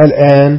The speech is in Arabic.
الآن